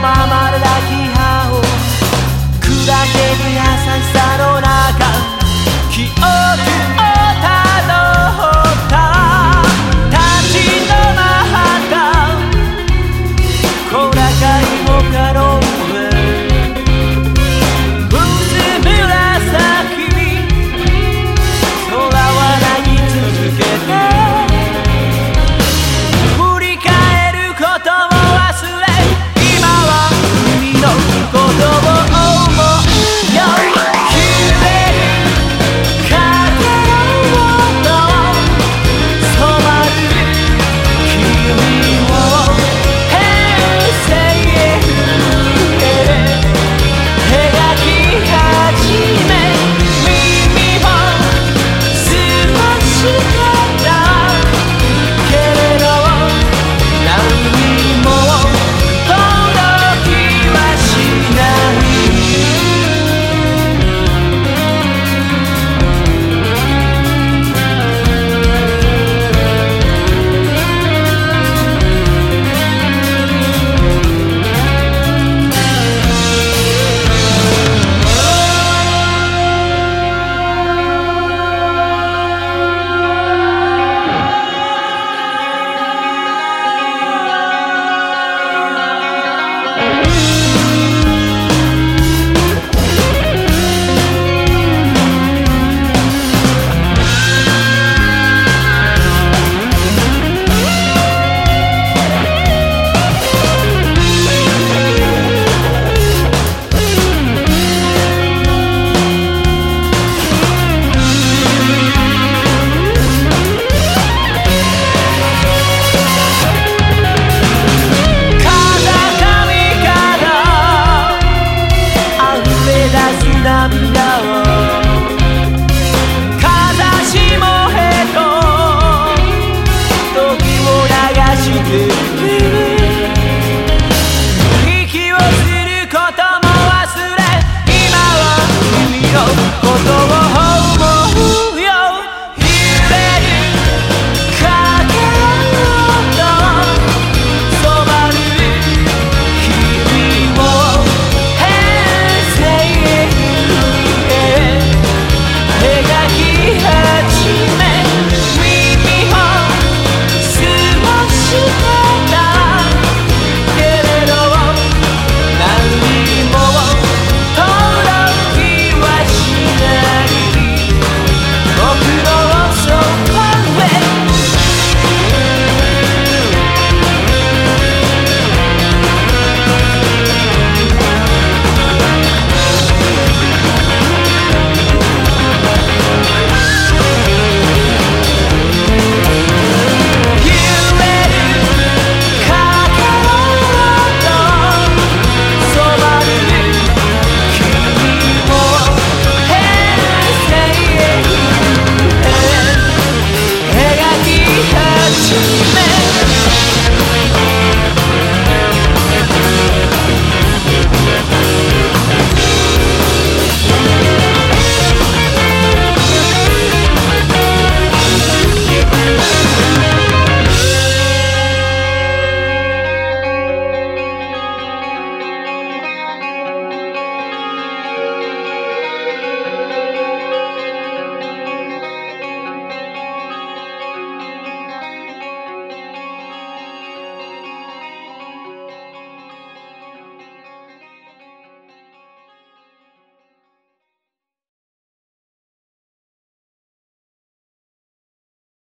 mama. dum dum